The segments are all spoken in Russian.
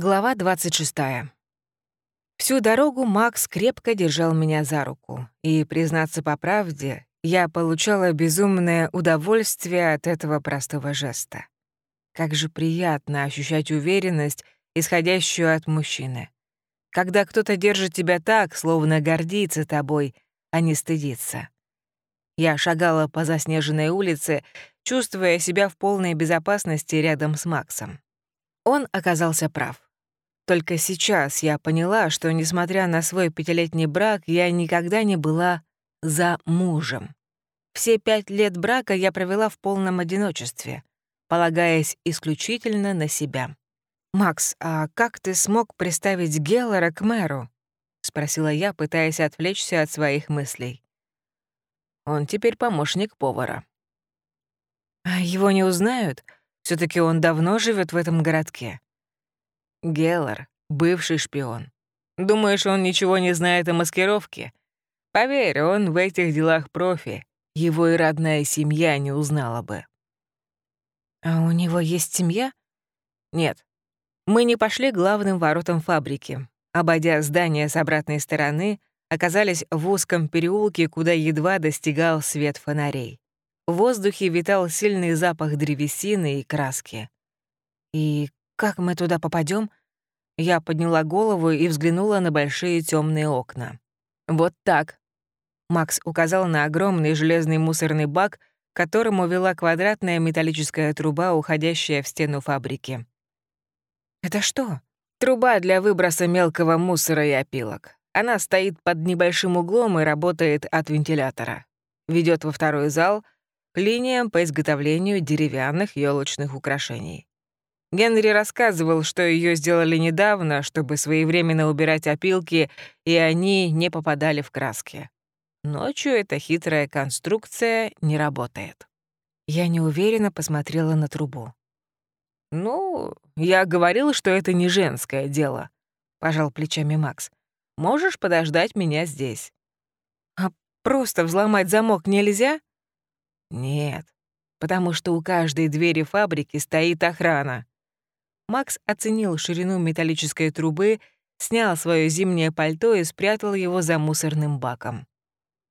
Глава 26. Всю дорогу Макс крепко держал меня за руку, и, признаться по правде, я получала безумное удовольствие от этого простого жеста. Как же приятно ощущать уверенность, исходящую от мужчины. Когда кто-то держит тебя так, словно гордится тобой, а не стыдится. Я шагала по заснеженной улице, чувствуя себя в полной безопасности рядом с Максом. Он оказался прав. Только сейчас я поняла, что, несмотря на свой пятилетний брак, я никогда не была за мужем. Все пять лет брака я провела в полном одиночестве, полагаясь исключительно на себя. «Макс, а как ты смог представить Геллера к мэру?» — спросила я, пытаясь отвлечься от своих мыслей. Он теперь помощник повара. «А его не узнают? все таки он давно живет в этом городке». Геллар — бывший шпион. Думаешь, он ничего не знает о маскировке? Поверь, он в этих делах профи. Его и родная семья не узнала бы. А у него есть семья? Нет. Мы не пошли главным воротам фабрики. Обойдя здание с обратной стороны, оказались в узком переулке, куда едва достигал свет фонарей. В воздухе витал сильный запах древесины и краски. И как мы туда попадем? Я подняла голову и взглянула на большие темные окна. Вот так. Макс указал на огромный железный мусорный бак, к которому вела квадратная металлическая труба, уходящая в стену фабрики. «Это что?» «Труба для выброса мелкого мусора и опилок. Она стоит под небольшим углом и работает от вентилятора. Ведет во второй зал линиям по изготовлению деревянных елочных украшений. Генри рассказывал, что ее сделали недавно, чтобы своевременно убирать опилки, и они не попадали в краски. Ночью эта хитрая конструкция не работает. Я неуверенно посмотрела на трубу. «Ну, я говорил, что это не женское дело», — пожал плечами Макс. «Можешь подождать меня здесь». «А просто взломать замок нельзя?» «Нет, потому что у каждой двери фабрики стоит охрана. Макс оценил ширину металлической трубы, снял свое зимнее пальто и спрятал его за мусорным баком.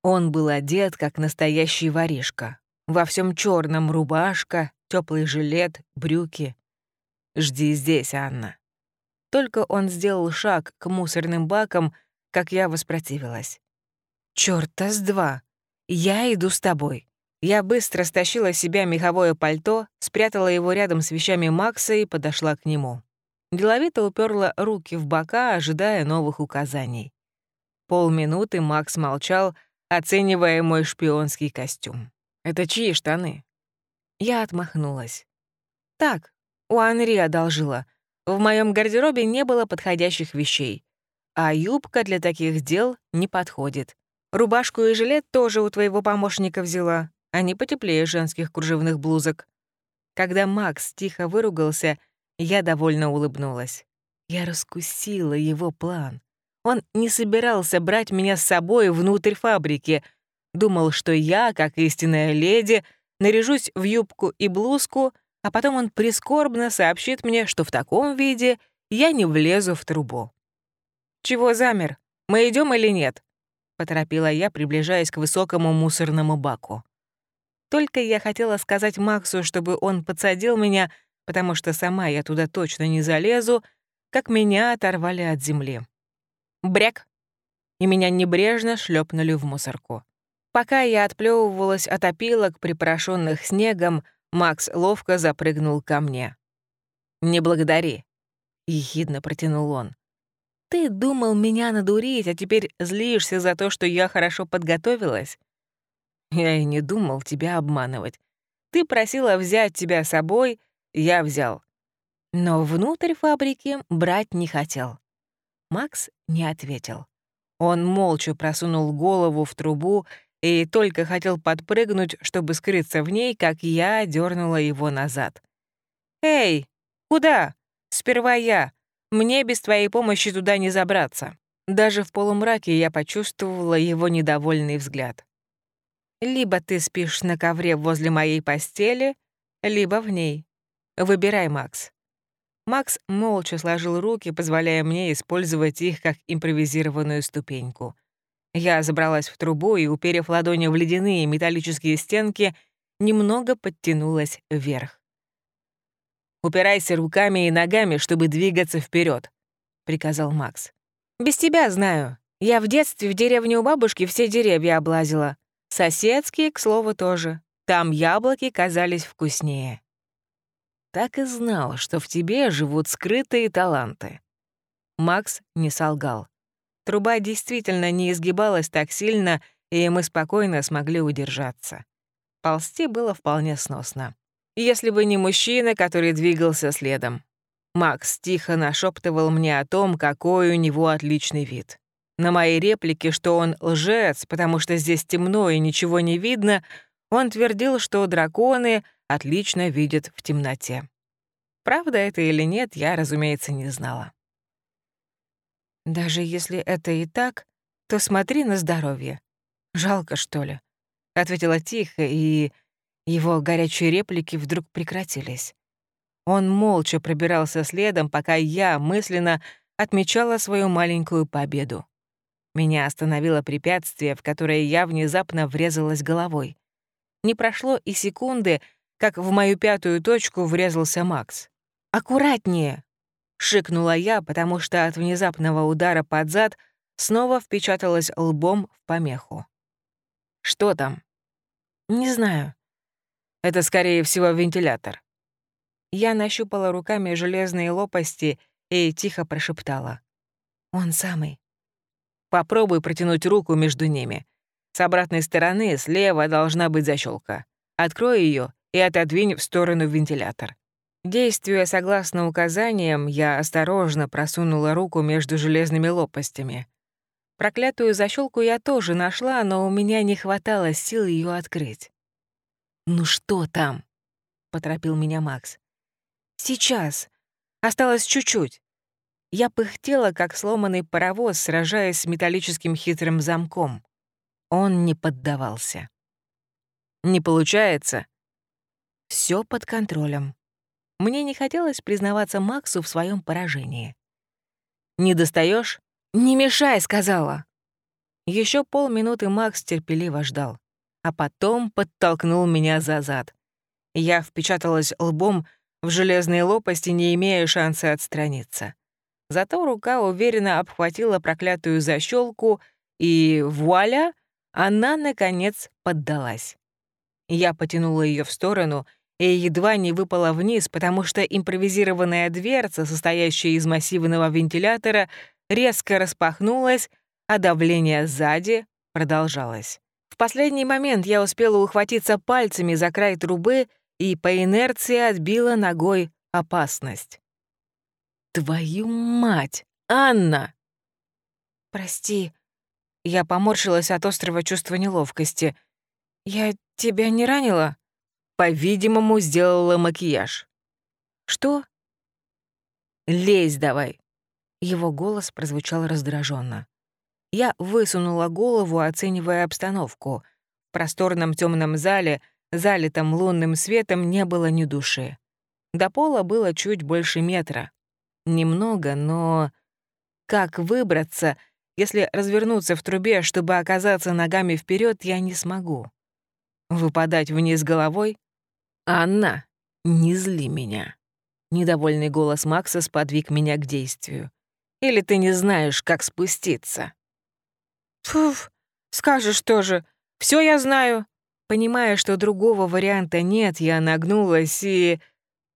Он был одет, как настоящий воришка. Во всем черном рубашка, теплый жилет, брюки. «Жди здесь, Анна». Только он сделал шаг к мусорным бакам, как я воспротивилась. «Чёрта с два! Я иду с тобой!» Я быстро стащила с себя меховое пальто, спрятала его рядом с вещами Макса и подошла к нему. Деловито уперла руки в бока, ожидая новых указаний. Полминуты Макс молчал, оценивая мой шпионский костюм. «Это чьи штаны?» Я отмахнулась. «Так, у Анри одолжила. В моем гардеробе не было подходящих вещей. А юбка для таких дел не подходит. Рубашку и жилет тоже у твоего помощника взяла. Они потеплее женских кружевных блузок. Когда Макс тихо выругался, я довольно улыбнулась. Я раскусила его план. Он не собирался брать меня с собой внутрь фабрики. Думал, что я, как истинная леди, наряжусь в юбку и блузку, а потом он прискорбно сообщит мне, что в таком виде я не влезу в трубу. «Чего замер? Мы идем или нет?» — поторопила я, приближаясь к высокому мусорному баку. Только я хотела сказать Максу, чтобы он подсадил меня, потому что сама я туда точно не залезу, как меня оторвали от земли. Бряк! И меня небрежно шлепнули в мусорку. Пока я отплевывалась от опилок, припорошенных снегом, Макс ловко запрыгнул ко мне. «Не благодари», — ехидно протянул он. «Ты думал меня надурить, а теперь злишься за то, что я хорошо подготовилась? Я и не думал тебя обманывать. Ты просила взять тебя с собой, я взял. Но внутрь фабрики брать не хотел. Макс не ответил. Он молча просунул голову в трубу и только хотел подпрыгнуть, чтобы скрыться в ней, как я дернула его назад. «Эй, куда? Сперва я. Мне без твоей помощи туда не забраться». Даже в полумраке я почувствовала его недовольный взгляд. Либо ты спишь на ковре возле моей постели, либо в ней. Выбирай, Макс. Макс молча сложил руки, позволяя мне использовать их как импровизированную ступеньку. Я забралась в трубу и, уперев ладони в ледяные металлические стенки, немного подтянулась вверх. «Упирайся руками и ногами, чтобы двигаться вперед, приказал Макс. «Без тебя знаю. Я в детстве в деревне у бабушки все деревья облазила. Соседские, к слову, тоже. Там яблоки казались вкуснее». Так и знал, что в тебе живут скрытые таланты. Макс не солгал. Труба действительно не изгибалась так сильно, и мы спокойно смогли удержаться. Ползти было вполне сносно. Если бы не мужчина, который двигался следом. Макс тихо нашептывал мне о том, какой у него отличный вид. На моей реплике, что он лжец, потому что здесь темно и ничего не видно, он твердил, что драконы отлично видят в темноте. Правда это или нет, я, разумеется, не знала. «Даже если это и так, то смотри на здоровье. Жалко, что ли?» — ответила тихо, и его горячие реплики вдруг прекратились. Он молча пробирался следом, пока я мысленно отмечала свою маленькую победу. Меня остановило препятствие, в которое я внезапно врезалась головой. Не прошло и секунды, как в мою пятую точку врезался Макс. «Аккуратнее!» — шикнула я, потому что от внезапного удара под зад снова впечаталась лбом в помеху. «Что там?» «Не знаю». «Это, скорее всего, вентилятор». Я нащупала руками железные лопасти и тихо прошептала. «Он самый». «Попробуй протянуть руку между ними. С обратной стороны слева должна быть защелка. Открой ее и отодвинь в сторону вентилятор. Действуя согласно указаниям, я осторожно просунула руку между железными лопастями. Проклятую защелку я тоже нашла, но у меня не хватало сил ее открыть. «Ну что там?» — поторопил меня Макс. «Сейчас. Осталось чуть-чуть». Я пыхтела, как сломанный паровоз, сражаясь с металлическим хитрым замком. Он не поддавался. «Не получается?» Все под контролем. Мне не хотелось признаваться Максу в своем поражении. «Не достаешь? «Не мешай», — сказала. Еще полминуты Макс терпеливо ждал, а потом подтолкнул меня за зад. Я впечаталась лбом в железные лопасти, не имея шанса отстраниться. Зато рука уверенно обхватила проклятую защелку, и вуаля, она, наконец, поддалась. Я потянула ее в сторону — и едва не выпала вниз, потому что импровизированная дверца, состоящая из массивного вентилятора, резко распахнулась, а давление сзади продолжалось. В последний момент я успела ухватиться пальцами за край трубы и по инерции отбила ногой опасность. «Твою мать! Анна!» «Прости», — я поморщилась от острого чувства неловкости. «Я тебя не ранила?» По-видимому, сделала макияж. «Что?» «Лезь давай!» Его голос прозвучал раздраженно. Я высунула голову, оценивая обстановку. В просторном темном зале, залитом лунным светом, не было ни души. До пола было чуть больше метра. Немного, но... Как выбраться, если развернуться в трубе, чтобы оказаться ногами вперед, я не смогу? Выпадать вниз головой? «Анна, не зли меня». Недовольный голос Макса сподвиг меня к действию. «Или ты не знаешь, как спуститься?» «Фуф, скажешь тоже. Все я знаю». Понимая, что другого варианта нет, я нагнулась и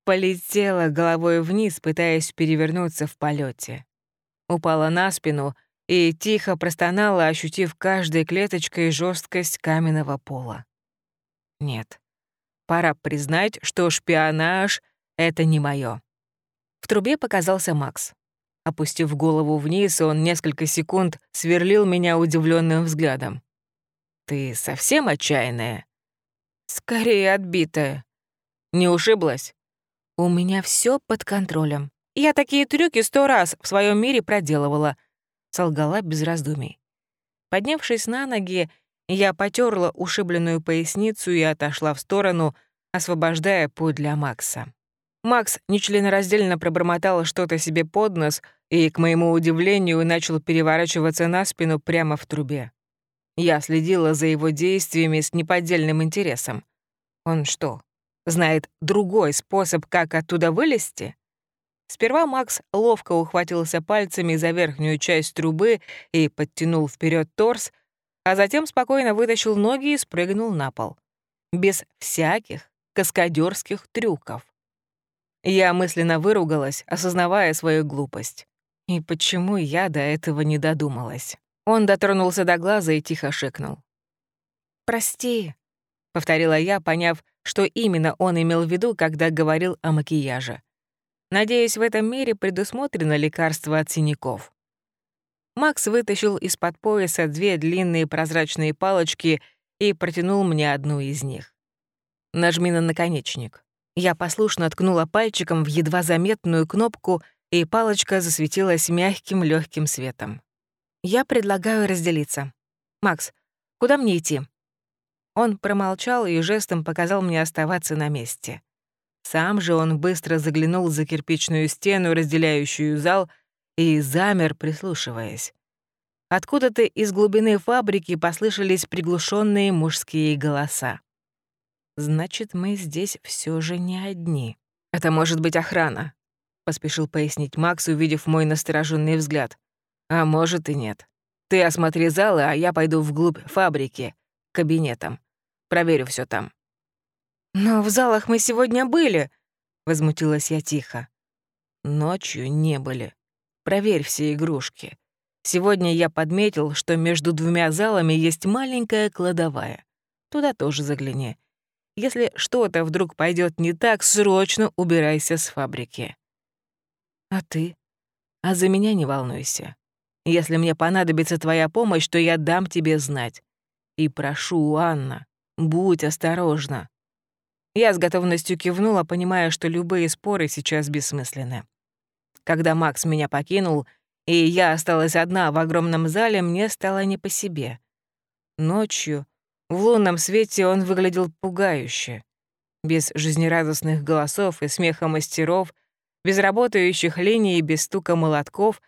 полетела головой вниз, пытаясь перевернуться в полете. Упала на спину и тихо простонала, ощутив каждой клеточкой жесткость каменного пола. Нет, Пора признать, что шпионаж — это не моё. В трубе показался Макс. Опустив голову вниз, он несколько секунд сверлил меня удивленным взглядом. «Ты совсем отчаянная?» «Скорее отбитая». «Не ушиблась?» «У меня все под контролем. Я такие трюки сто раз в своем мире проделывала», — солгала без раздумий. Поднявшись на ноги, я потерла ушибленную поясницу и отошла в сторону, освобождая путь для Макса. Макс нечленораздельно пробормотал что-то себе под нос и, к моему удивлению, начал переворачиваться на спину прямо в трубе. Я следила за его действиями с неподдельным интересом. Он что, знает другой способ, как оттуда вылезти? Сперва Макс ловко ухватился пальцами за верхнюю часть трубы и подтянул вперед торс, а затем спокойно вытащил ноги и спрыгнул на пол. Без всяких каскадерских трюков. Я мысленно выругалась, осознавая свою глупость. И почему я до этого не додумалась? Он дотронулся до глаза и тихо шикнул. «Прости», — повторила я, поняв, что именно он имел в виду, когда говорил о макияже. Надеюсь, в этом мире предусмотрено лекарство от синяков. Макс вытащил из-под пояса две длинные прозрачные палочки и протянул мне одну из них. «Нажми на наконечник». Я послушно ткнула пальчиком в едва заметную кнопку, и палочка засветилась мягким легким светом. «Я предлагаю разделиться. Макс, куда мне идти?» Он промолчал и жестом показал мне оставаться на месте. Сам же он быстро заглянул за кирпичную стену, разделяющую зал, и замер, прислушиваясь. Откуда-то из глубины фабрики послышались приглушенные мужские голоса. Значит, мы здесь все же не одни. Это может быть охрана, поспешил пояснить Макс, увидев мой настороженный взгляд. А может и нет. Ты осмотри залы, а я пойду вглубь фабрики, кабинетам. Проверю все там. Но в залах мы сегодня были, возмутилась я тихо. Ночью не были. Проверь все игрушки. Сегодня я подметил, что между двумя залами есть маленькая кладовая. Туда тоже загляни. Если что-то вдруг пойдет не так, срочно убирайся с фабрики. А ты? А за меня не волнуйся. Если мне понадобится твоя помощь, то я дам тебе знать. И прошу, Анна, будь осторожна. Я с готовностью кивнула, понимая, что любые споры сейчас бессмысленны. Когда Макс меня покинул, и я осталась одна в огромном зале, мне стало не по себе. Ночью в лунном свете он выглядел пугающе. Без жизнерадостных голосов и смеха мастеров, без работающих линий и без стука молотков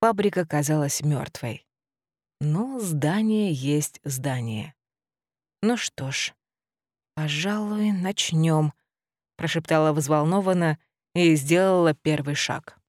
фабрика казалась мертвой. Но здание есть здание. Ну что ж, пожалуй, начнем, прошептала взволнованно и сделала первый шаг.